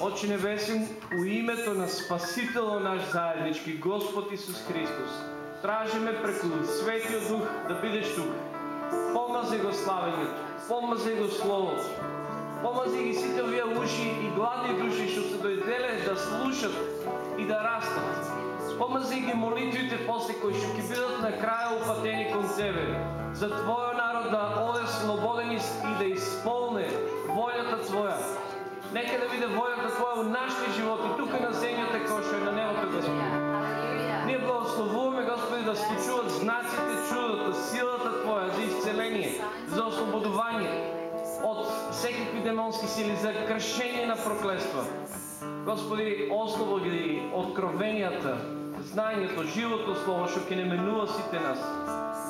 Очи Небесен, у името на Спаситело наш заеднички, Господ Исус Христос, тражиме преку Светиот Дух да бидеш тук. Помази го славењето, помази го Словото, помази ги сите овие уши и гладни души што се дојделе да слушат и да растат. Помази ги молитвите после кои што ќе бидат на крај упатени кон Тебе, за Твојот народ да оде слободен и да исполне волјата Твоја, Нека да биде волјата Твоја во нашите животи, тука на земјата кој што е на небото, Господи. Ние благословуваме, Господи, да случуват знаците, чудото, силата Твоја за исцеление, за ослободување од секакви демонски сили, за кршење на проклества. Господи, ослободи откровенијата, знаењето, живото слово што ќе не менува сите нас.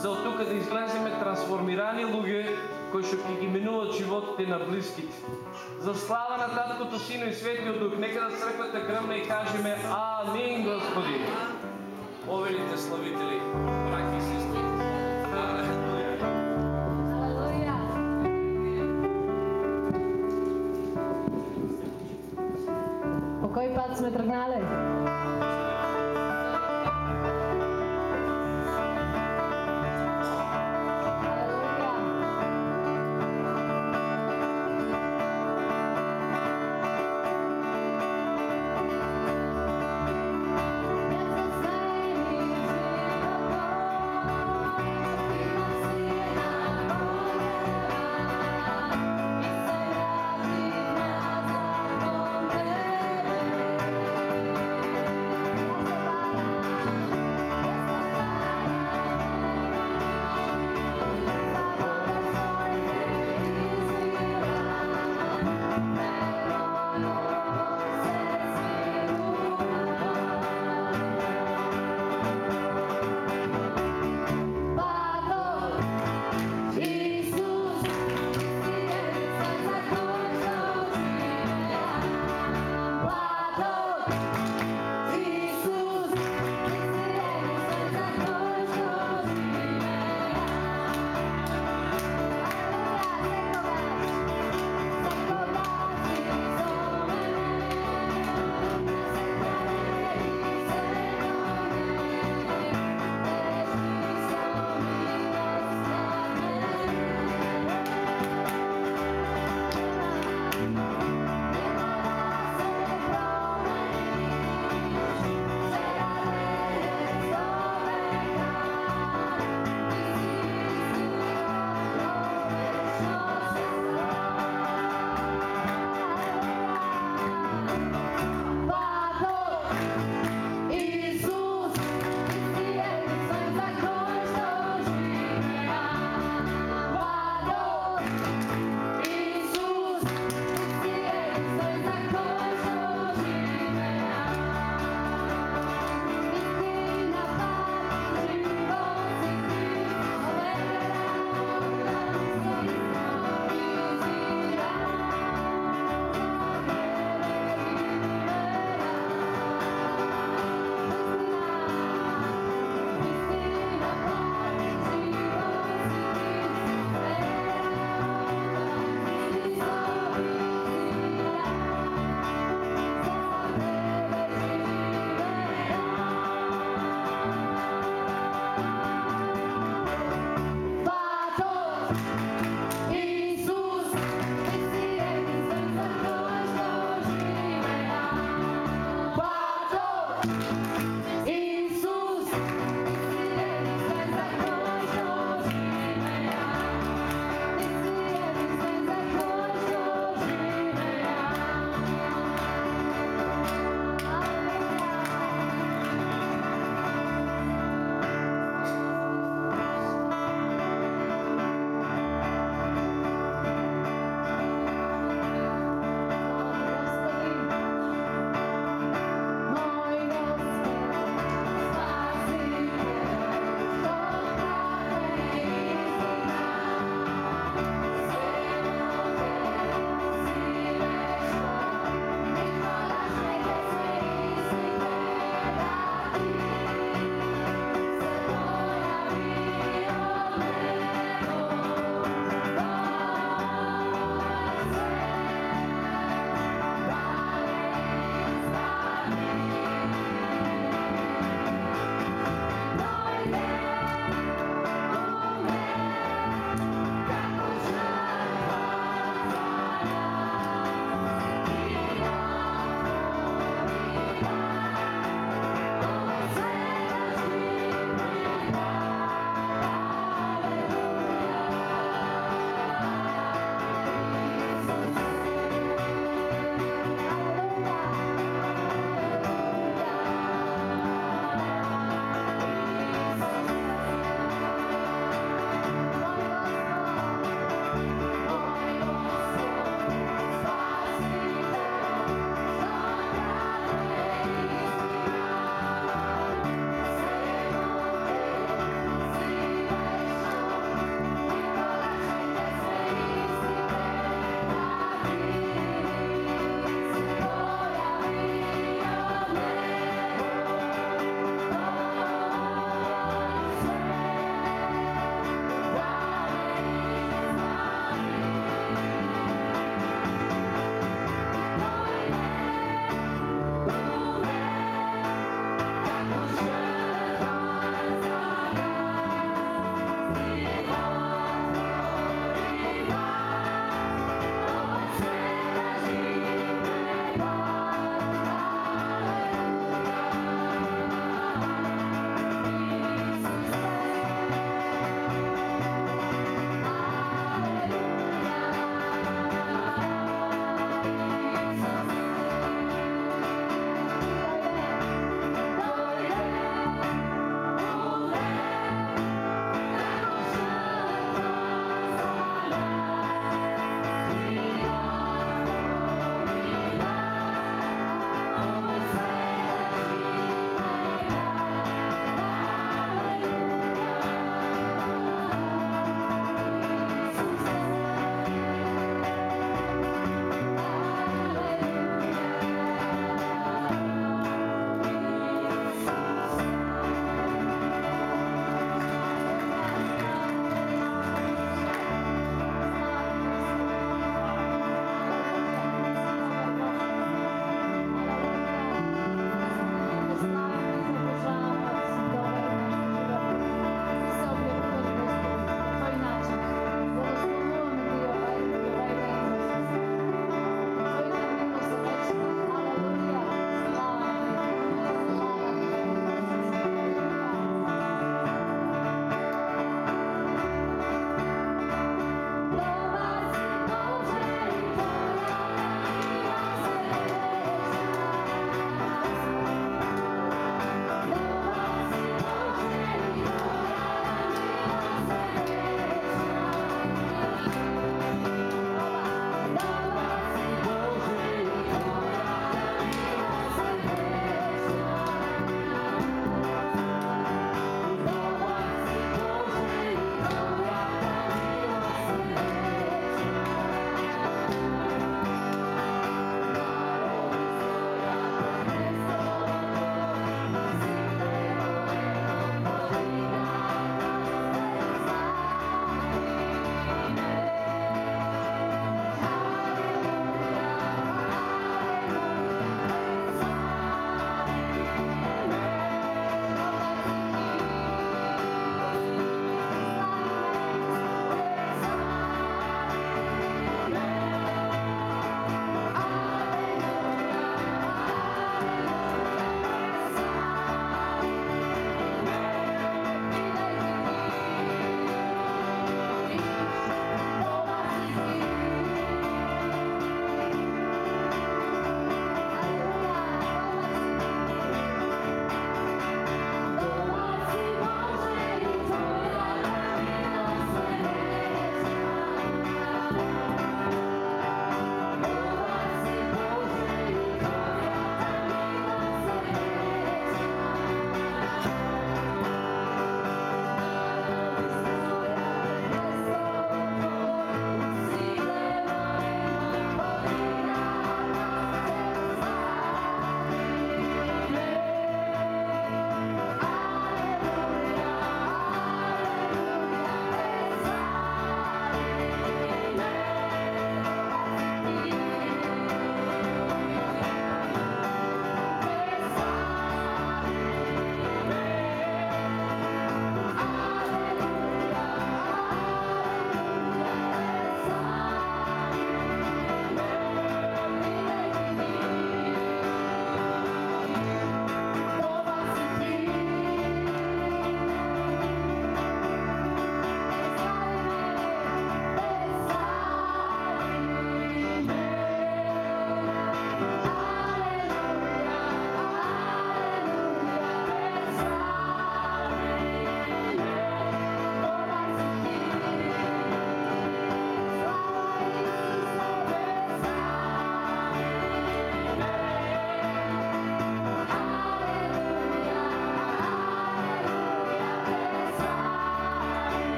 За од тука да излеземе трансформирани луѓе кои што ќе ги минуваат животите на блиските за слава на Таткото, Сино и Светиот Дух. Нека да црквата гръмне и кажеме Амин, Господи. Поверите славители, браки и сестри. По кој пат сме тргнале?